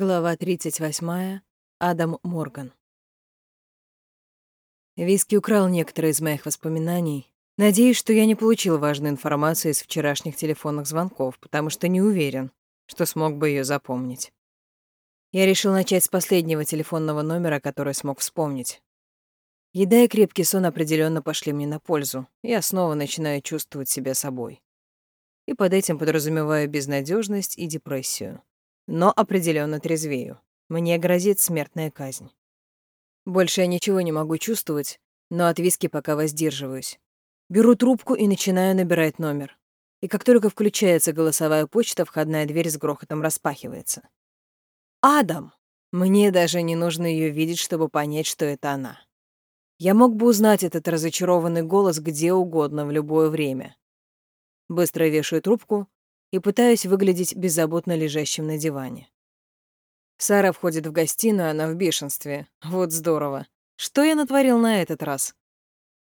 Глава 38. Адам Морган. Виски украл некоторые из моих воспоминаний. Надеюсь, что я не получил важную информацию из вчерашних телефонных звонков, потому что не уверен, что смог бы ее запомнить. Я решил начать с последнего телефонного номера, который смог вспомнить. Еда и крепкий сон определенно пошли мне на пользу. Я снова начинаю чувствовать себя собой. И под этим подразумеваю безнадежность и депрессию но определенно трезвею. Мне грозит смертная казнь. Больше я ничего не могу чувствовать, но от виски пока воздерживаюсь. Беру трубку и начинаю набирать номер. И как только включается голосовая почта, входная дверь с грохотом распахивается. «Адам!» Мне даже не нужно ее видеть, чтобы понять, что это она. Я мог бы узнать этот разочарованный голос где угодно в любое время. Быстро вешаю трубку и пытаюсь выглядеть беззаботно лежащим на диване. Сара входит в гостиную, она в бешенстве. Вот здорово. Что я натворил на этот раз?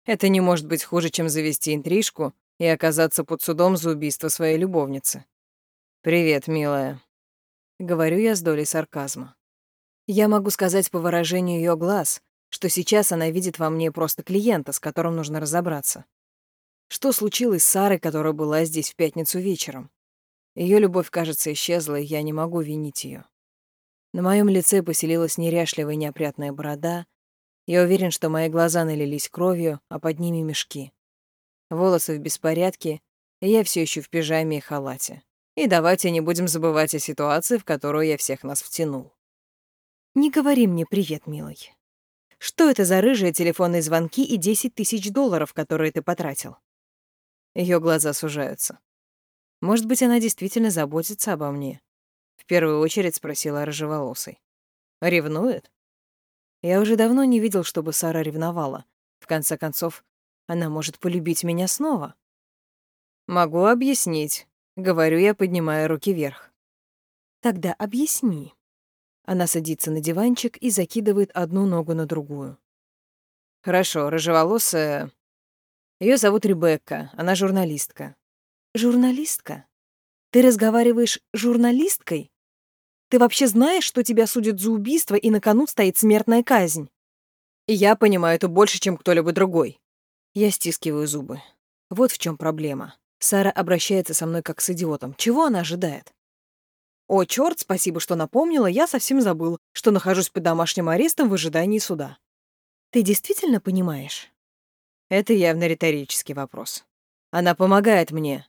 Это не может быть хуже, чем завести интрижку и оказаться под судом за убийство своей любовницы. «Привет, милая», — говорю я с долей сарказма. Я могу сказать по выражению ее глаз, что сейчас она видит во мне просто клиента, с которым нужно разобраться. Что случилось с Сарой, которая была здесь в пятницу вечером? Ее любовь, кажется, исчезла, и я не могу винить ее. На моем лице поселилась неряшливая неопрятная борода. Я уверен, что мои глаза налились кровью, а под ними мешки. Волосы в беспорядке, и я все еще в пижаме и халате. И давайте не будем забывать о ситуации, в которую я всех нас втянул. Не говори мне «привет, милый». Что это за рыжие телефонные звонки и 10 тысяч долларов, которые ты потратил? Ее глаза сужаются. Может быть, она действительно заботится обо мне? В первую очередь спросила рыжеволосой. Ревнует? Я уже давно не видел, чтобы Сара ревновала. В конце концов, она может полюбить меня снова. Могу объяснить, говорю я, поднимая руки вверх. Тогда объясни. Она садится на диванчик и закидывает одну ногу на другую. Хорошо, рыжеволосая. Ее зовут Ребекка, она журналистка. Журналистка? Ты разговариваешь с журналисткой? Ты вообще знаешь, что тебя судят за убийство и на кону стоит смертная казнь? И я понимаю это больше, чем кто-либо другой. Я стискиваю зубы. Вот в чем проблема. Сара обращается со мной как с идиотом. Чего она ожидает? О, черт, спасибо, что напомнила, я совсем забыл, что нахожусь под домашним арестом в ожидании суда. Ты действительно понимаешь? Это явно риторический вопрос. Она помогает мне,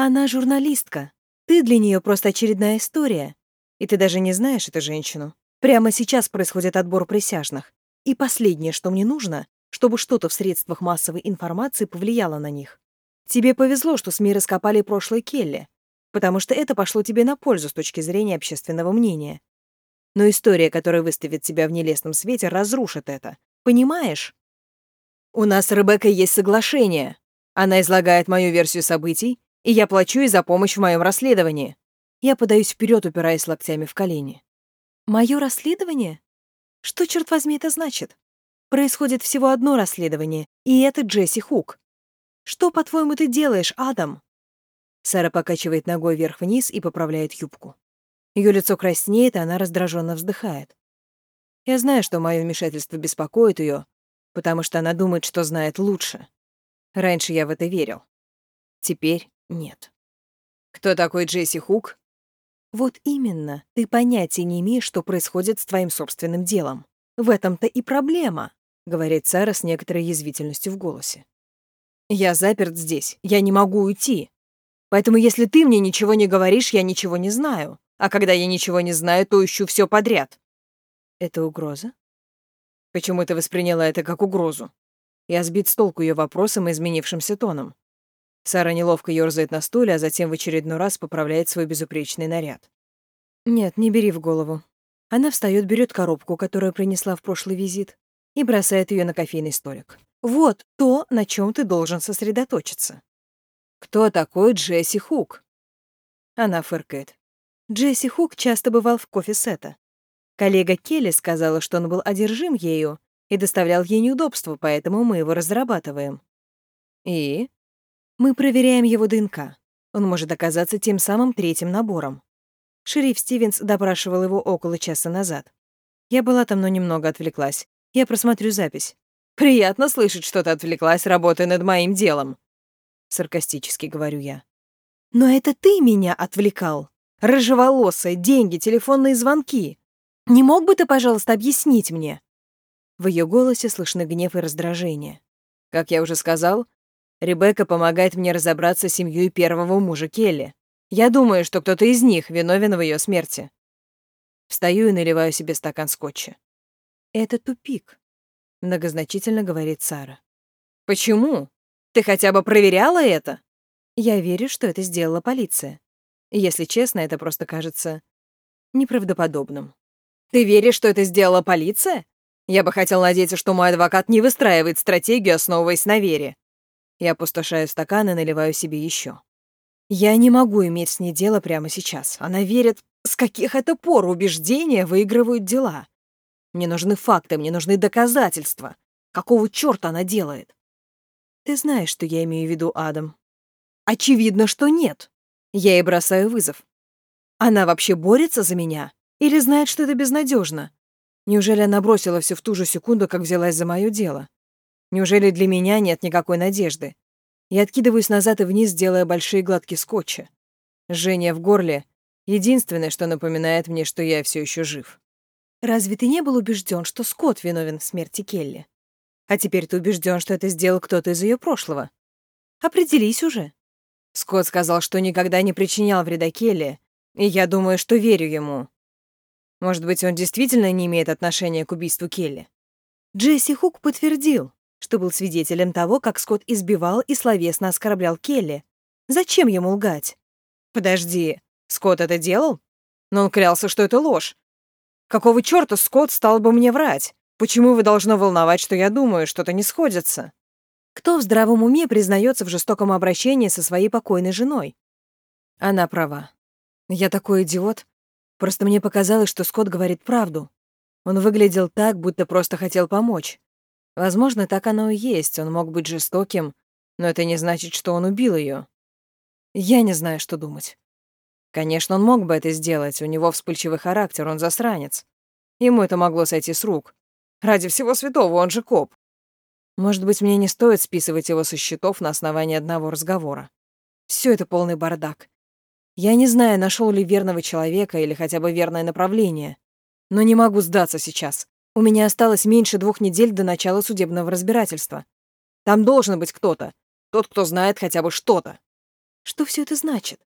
она журналистка. Ты для нее просто очередная история. И ты даже не знаешь эту женщину. Прямо сейчас происходит отбор присяжных. И последнее, что мне нужно, чтобы что-то в средствах массовой информации повлияло на них. Тебе повезло, что СМИ раскопали прошлое Келли, потому что это пошло тебе на пользу с точки зрения общественного мнения. Но история, которая выставит тебя в нелестном свете, разрушит это. Понимаешь? У нас с Ребеккой есть соглашение. Она излагает мою версию событий, и я плачу и за помощь в моем расследовании. Я подаюсь вперед, упираясь локтями в колени. Мое расследование? Что, черт возьми, это значит? Происходит всего одно расследование, и это Джесси Хук. Что, по-твоему, ты делаешь, Адам? Сара покачивает ногой вверх-вниз и поправляет юбку. Ее лицо краснеет, и она раздраженно вздыхает. Я знаю, что мое вмешательство беспокоит ее, потому что она думает, что знает лучше. Раньше я в это верил. Теперь нет. Кто такой Джесси Хук? Вот именно, ты понятия не имеешь, что происходит с твоим собственным делом. В этом-то и проблема, говорит Сара с некоторой язвительностью в голосе. Я заперт здесь, я не могу уйти. Поэтому если ты мне ничего не говоришь, я ничего не знаю. А когда я ничего не знаю, то ищу все подряд. Это угроза? Почему ты восприняла это как угрозу? Я сбит с толку ее вопросом и изменившимся тоном. Сара неловко ёрзает на стуле, а затем в очередной раз поправляет свой безупречный наряд. «Нет, не бери в голову». Она встает, берет коробку, которую принесла в прошлый визит, и бросает ее на кофейный столик. «Вот то, на чем ты должен сосредоточиться». «Кто такой Джесси Хук?» Она фыркает. Джесси Хук часто бывал в кофе-сета. Коллега Келли сказала, что он был одержим ею и доставлял ей неудобства, поэтому мы его разрабатываем. «И?» Мы проверяем его ДНК. Он может оказаться тем самым третьим набором. Шериф Стивенс допрашивал его около часа назад. Я была там, но немного отвлеклась. Я просмотрю запись. «Приятно слышать, что ты отвлеклась, работая над моим делом», — саркастически говорю я. «Но это ты меня отвлекал. Рыжеволосая, деньги, телефонные звонки. Не мог бы ты, пожалуйста, объяснить мне?» В ее голосе слышны гнев и раздражение. Как я уже сказал, Ребекка помогает мне разобраться с семьей первого мужа Келли. Я думаю, что кто-то из них виновен в ее смерти. Встаю и наливаю себе стакан скотча. «Это тупик», — многозначительно говорит Сара. «Почему? Ты хотя бы проверяла это?» Я верю, что это сделала полиция. Если честно, это просто кажется неправдоподобным. «Ты веришь, что это сделала полиция?» Я бы хотел надеяться, что мой адвокат не выстраивает стратегию, основываясь на вере. Я опустошаю стакан и наливаю себе еще. Я не могу иметь с ней дело прямо сейчас. Она верит, с каких это пор убеждения выигрывают дела. Мне нужны факты, мне нужны доказательства. Какого чёрта она делает? Ты знаешь, что я имею в виду, Адам. Очевидно, что нет. Я ей бросаю вызов. Она вообще борется за меня? Или знает, что это безнадежно? Неужели она бросила все в ту же секунду, как взялась за мое дело? Неужели для меня нет никакой надежды? Я откидываюсь назад и вниз, делая большие гладкие скотча. Жжение в горле — единственное, что напоминает мне, что я все еще жив. Разве ты не был убежден, что Скотт виновен в смерти Келли? А теперь ты убежден, что это сделал кто-то из ее прошлого. Определись уже. Скотт сказал, что никогда не причинял вреда Келли, и я думаю, что верю ему. Может быть, он действительно не имеет отношения к убийству Келли? Джесси Хук подтвердил, что был свидетелем того, как Скотт избивал и словесно оскорблял Келли. Зачем ему лгать? Подожди, Скотт это делал? Но он клялся, что это ложь. Какого чёрта Скотт стал бы мне врать? Почему вы должно волновать, что я думаю, что-то не сходится? Кто в здравом уме признается в жестоком обращении со своей покойной женой? Она права. Я такой идиот. Просто мне показалось, что Скотт говорит правду. Он выглядел так, будто просто хотел помочь. Возможно, так оно и есть, он мог быть жестоким, но это не значит, что он убил ее. Я не знаю, что думать. Конечно, он мог бы это сделать, у него вспыльчивый характер, он засранец. Ему это могло сойти с рук. Ради всего святого, он же коп. Может быть, мне не стоит списывать его со счетов на основании одного разговора. Все это полный бардак. Я не знаю, нашел ли верного человека или хотя бы верное направление. Но не могу сдаться сейчас. У меня осталось меньше двух недель до начала судебного разбирательства. Там должен быть кто-то. Тот, кто знает хотя бы что-то. Что все это значит?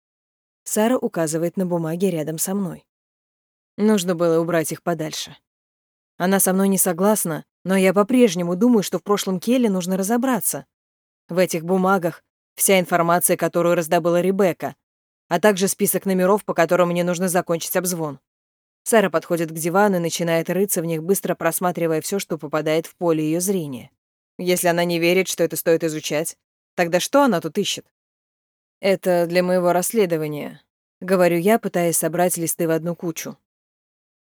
Сара указывает на бумаги рядом со мной. Нужно было убрать их подальше. Она со мной не согласна, но я по-прежнему думаю, что в прошлом Келли нужно разобраться. В этих бумагах вся информация, которую раздобыла Ребекка, а также список номеров, по которым мне нужно закончить обзвон. Сара подходит к дивану и начинает рыться в них, быстро просматривая все, что попадает в поле ее зрения. Если она не верит, что это стоит изучать, тогда что она тут ищет? Это для моего расследования, говорю я, пытаясь собрать листы в одну кучу.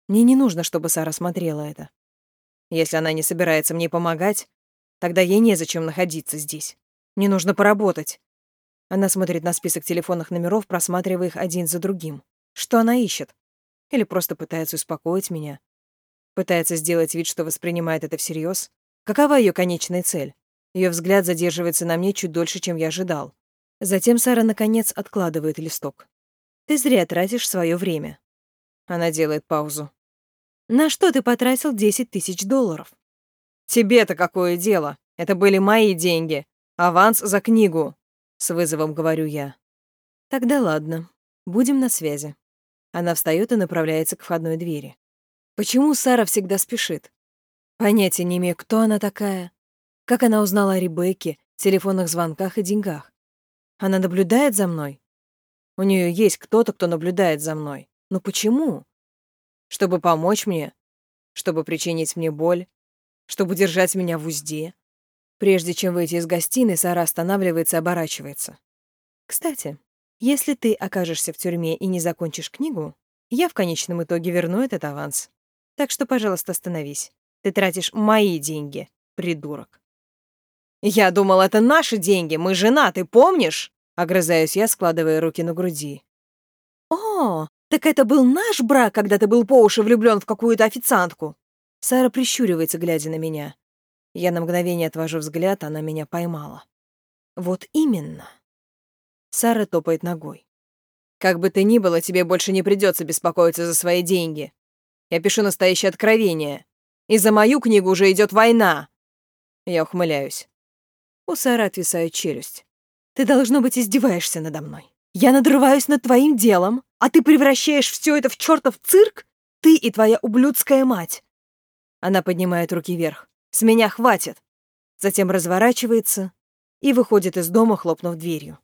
Мне не нужно, чтобы Сара смотрела это. Если она не собирается мне помогать, тогда ей незачем находиться здесь. Мне нужно поработать. Она смотрит на список телефонных номеров, просматривая их один за другим. Что она ищет? Или просто пытается успокоить меня? Пытается сделать вид, что воспринимает это всерьез? Какова ее конечная цель? Ее взгляд задерживается на мне чуть дольше, чем я ожидал. Затем Сара, наконец, откладывает листок. «Ты зря тратишь свое время». Она делает паузу. «На что ты потратил 10 тысяч долларов?» «Тебе-то какое дело? Это были мои деньги. Аванс за книгу. С вызовом говорю я. Тогда ладно. Будем на связи. Она встает и направляется к входной двери. Почему Сара всегда спешит? Понятия не имею, кто она такая. Как она узнала о Ребекке, телефонных звонках и деньгах. Она наблюдает за мной? У нее есть кто-то, кто наблюдает за мной. Но почему? Чтобы помочь мне? Чтобы причинить мне боль? Чтобы держать меня в узде? Прежде чем выйти из гостиной, Сара останавливается и оборачивается. «Кстати, если ты окажешься в тюрьме и не закончишь книгу, я в конечном итоге верну этот аванс. Так что, пожалуйста, остановись. Ты тратишь мои деньги, придурок». «Я думал, это наши деньги, мы женаты, помнишь?» Огрызаюсь я, складывая руки на груди. «О, Так это был наш брак, когда ты был по уши влюблен в какую-то официантку? Сара прищуривается, глядя на меня. Я на мгновение отвожу взгляд, она меня поймала. Вот именно. Сара топает ногой. Как бы то ни было, тебе больше не придется беспокоиться за свои деньги. Я пишу настоящее откровение. И за мою книгу уже идет война. Я ухмыляюсь. У Сары отвисает челюсть. Ты, должно быть, издеваешься надо мной. Я надрываюсь над твоим делом, а ты превращаешь все это в чертов цирк? Ты и твоя ублюдская мать. Она поднимает руки вверх. С меня хватит. Затем разворачивается и выходит из дома, хлопнув дверью.